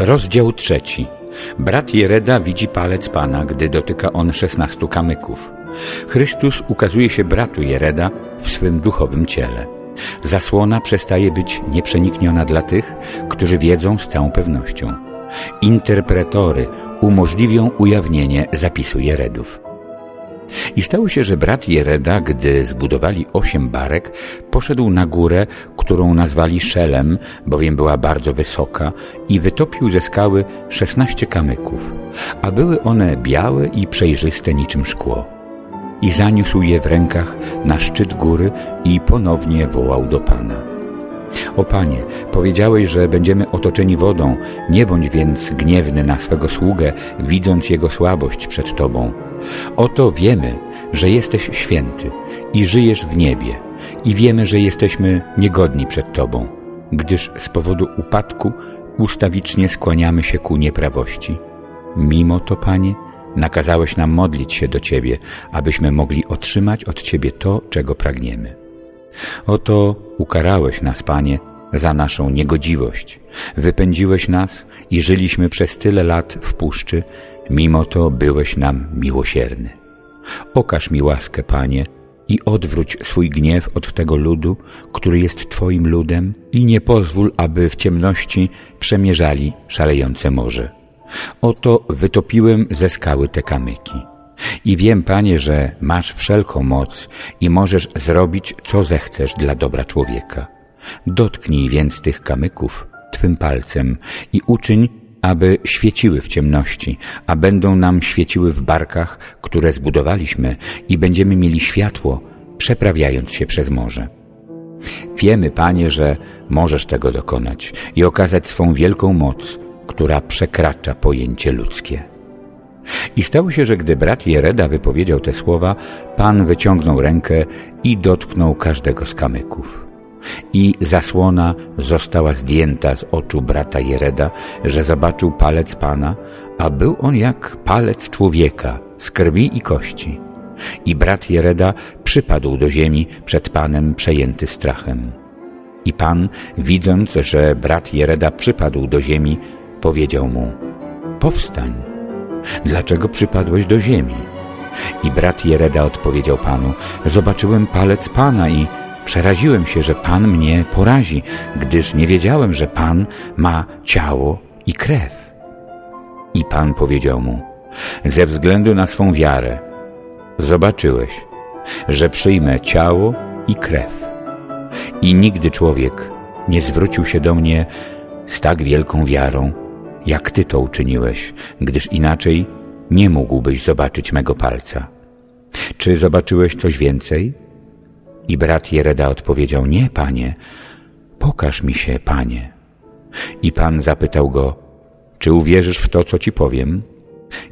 Rozdział trzeci. Brat Jereda widzi palec Pana, gdy dotyka on szesnastu kamyków. Chrystus ukazuje się bratu Jereda w swym duchowym ciele. Zasłona przestaje być nieprzenikniona dla tych, którzy wiedzą z całą pewnością. Interpretory umożliwią ujawnienie zapisu Jeredów. I stało się, że brat Jereda, gdy zbudowali osiem barek, poszedł na górę, którą nazwali Szelem, bowiem była bardzo wysoka, i wytopił ze skały szesnaście kamyków, a były one białe i przejrzyste niczym szkło. I zaniósł je w rękach na szczyt góry i ponownie wołał do Pana. O Panie, powiedziałeś, że będziemy otoczeni wodą, nie bądź więc gniewny na swego sługę, widząc jego słabość przed Tobą. Oto wiemy, że jesteś święty i żyjesz w niebie i wiemy, że jesteśmy niegodni przed Tobą, gdyż z powodu upadku ustawicznie skłaniamy się ku nieprawości. Mimo to, Panie, nakazałeś nam modlić się do Ciebie, abyśmy mogli otrzymać od Ciebie to, czego pragniemy. Oto ukarałeś nas, Panie, za naszą niegodziwość. Wypędziłeś nas i żyliśmy przez tyle lat w puszczy, mimo to byłeś nam miłosierny. Okaż mi łaskę, Panie, i odwróć swój gniew od tego ludu, który jest Twoim ludem i nie pozwól, aby w ciemności przemierzali szalejące morze. Oto wytopiłem ze skały te kamyki. I wiem, Panie, że masz wszelką moc i możesz zrobić, co zechcesz dla dobra człowieka. Dotknij więc tych kamyków Twym palcem i uczyń, aby świeciły w ciemności, a będą nam świeciły w barkach, które zbudowaliśmy i będziemy mieli światło, przeprawiając się przez morze. Wiemy, Panie, że możesz tego dokonać i okazać swą wielką moc, która przekracza pojęcie ludzkie. I stało się, że gdy brat Jereda wypowiedział te słowa, Pan wyciągnął rękę i dotknął każdego z kamyków. I zasłona została zdjęta z oczu brata Jereda, że zobaczył palec Pana, a był on jak palec człowieka z krwi i kości. I brat Jereda przypadł do ziemi przed Panem przejęty strachem. I Pan, widząc, że brat Jereda przypadł do ziemi, powiedział mu, powstań, dlaczego przypadłeś do ziemi? I brat Jereda odpowiedział Panu, zobaczyłem palec Pana i Przeraziłem się, że Pan mnie porazi, gdyż nie wiedziałem, że Pan ma ciało i krew. I Pan powiedział mu, ze względu na swą wiarę, zobaczyłeś, że przyjmę ciało i krew. I nigdy człowiek nie zwrócił się do mnie z tak wielką wiarą, jak Ty to uczyniłeś, gdyż inaczej nie mógłbyś zobaczyć mego palca. Czy zobaczyłeś coś więcej? I brat Jereda odpowiedział, nie, panie, pokaż mi się, panie. I pan zapytał go, czy uwierzysz w to, co ci powiem?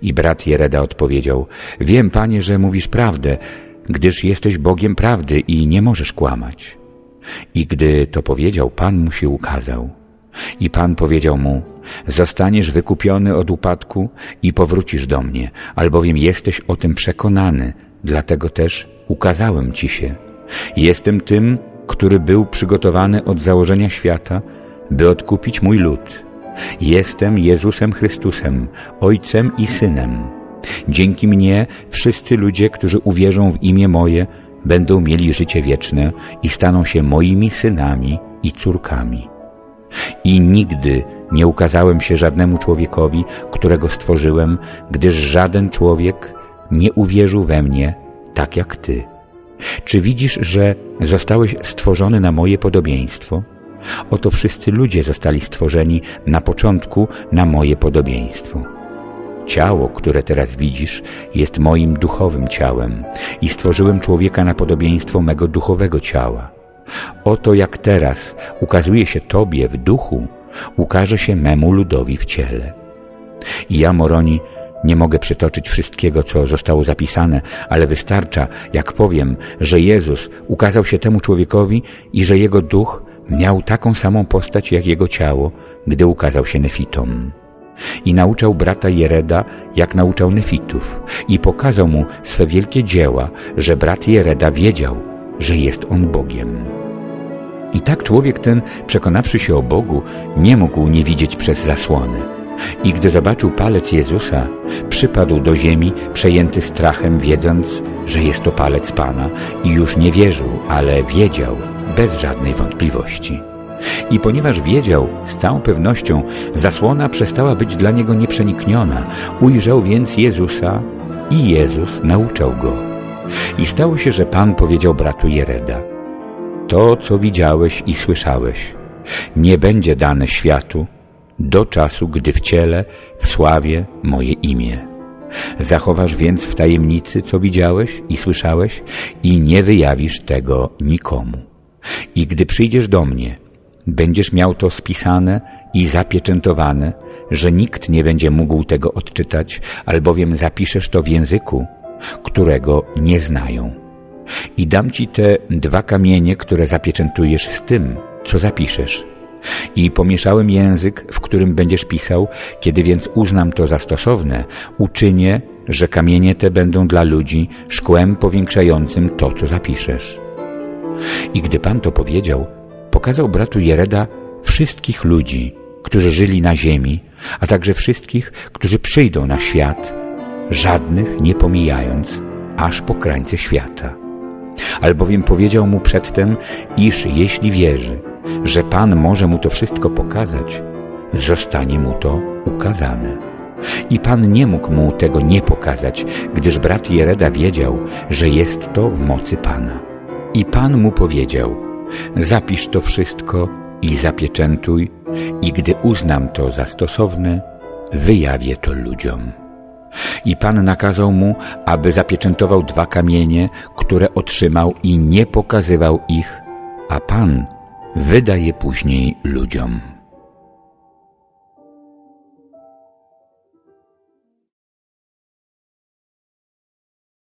I brat Jereda odpowiedział, wiem, panie, że mówisz prawdę, gdyż jesteś Bogiem prawdy i nie możesz kłamać. I gdy to powiedział, Pan mu się ukazał. I Pan powiedział mu, zostaniesz wykupiony od upadku i powrócisz do mnie, albowiem jesteś o tym przekonany, dlatego też ukazałem ci się. Jestem tym, który był przygotowany od założenia świata, by odkupić mój lud. Jestem Jezusem Chrystusem, Ojcem i Synem. Dzięki mnie wszyscy ludzie, którzy uwierzą w imię moje, będą mieli życie wieczne i staną się moimi synami i córkami. I nigdy nie ukazałem się żadnemu człowiekowi, którego stworzyłem, gdyż żaden człowiek nie uwierzył we mnie tak jak Ty. Czy widzisz, że zostałeś stworzony na moje podobieństwo? Oto wszyscy ludzie zostali stworzeni na początku na moje podobieństwo. Ciało, które teraz widzisz, jest moim duchowym ciałem i stworzyłem człowieka na podobieństwo mego duchowego ciała. Oto jak teraz ukazuje się Tobie w duchu, ukaże się memu ludowi w ciele. I ja, Moroni, nie mogę przytoczyć wszystkiego, co zostało zapisane, ale wystarcza, jak powiem, że Jezus ukazał się temu człowiekowi i że jego duch miał taką samą postać jak jego ciało, gdy ukazał się Nefitom. I nauczał brata Jereda, jak nauczał Nefitów i pokazał mu swe wielkie dzieła, że brat Jereda wiedział, że jest on Bogiem. I tak człowiek ten, przekonawszy się o Bogu, nie mógł nie widzieć przez zasłony. I gdy zobaczył palec Jezusa, przypadł do ziemi, przejęty strachem, wiedząc, że jest to palec Pana i już nie wierzył, ale wiedział, bez żadnej wątpliwości. I ponieważ wiedział z całą pewnością, zasłona przestała być dla niego nieprzenikniona, ujrzał więc Jezusa i Jezus nauczał go. I stało się, że Pan powiedział bratu Jereda, to, co widziałeś i słyszałeś, nie będzie dane światu do czasu, gdy w ciele, w sławie moje imię. Zachowasz więc w tajemnicy, co widziałeś i słyszałeś i nie wyjawisz tego nikomu. I gdy przyjdziesz do mnie, będziesz miał to spisane i zapieczętowane, że nikt nie będzie mógł tego odczytać, albowiem zapiszesz to w języku, którego nie znają. I dam ci te dwa kamienie, które zapieczętujesz z tym, co zapiszesz. I pomieszałem język, w którym będziesz pisał, kiedy więc uznam to za stosowne, uczynię, że kamienie te będą dla ludzi szkłem powiększającym to, co zapiszesz. I gdy Pan to powiedział, pokazał bratu Jereda wszystkich ludzi, którzy żyli na ziemi, a także wszystkich, którzy przyjdą na świat, żadnych nie pomijając, aż po krańce świata. Albowiem powiedział mu przedtem, iż jeśli wierzy, że Pan może mu to wszystko pokazać, zostanie mu to ukazane. I Pan nie mógł mu tego nie pokazać, gdyż brat Jereda wiedział, że jest to w mocy Pana. I Pan mu powiedział, zapisz to wszystko i zapieczętuj, i gdy uznam to za stosowne, wyjawię to ludziom. I Pan nakazał mu, aby zapieczętował dwa kamienie, które otrzymał i nie pokazywał ich, a Pan wyda je później ludziom.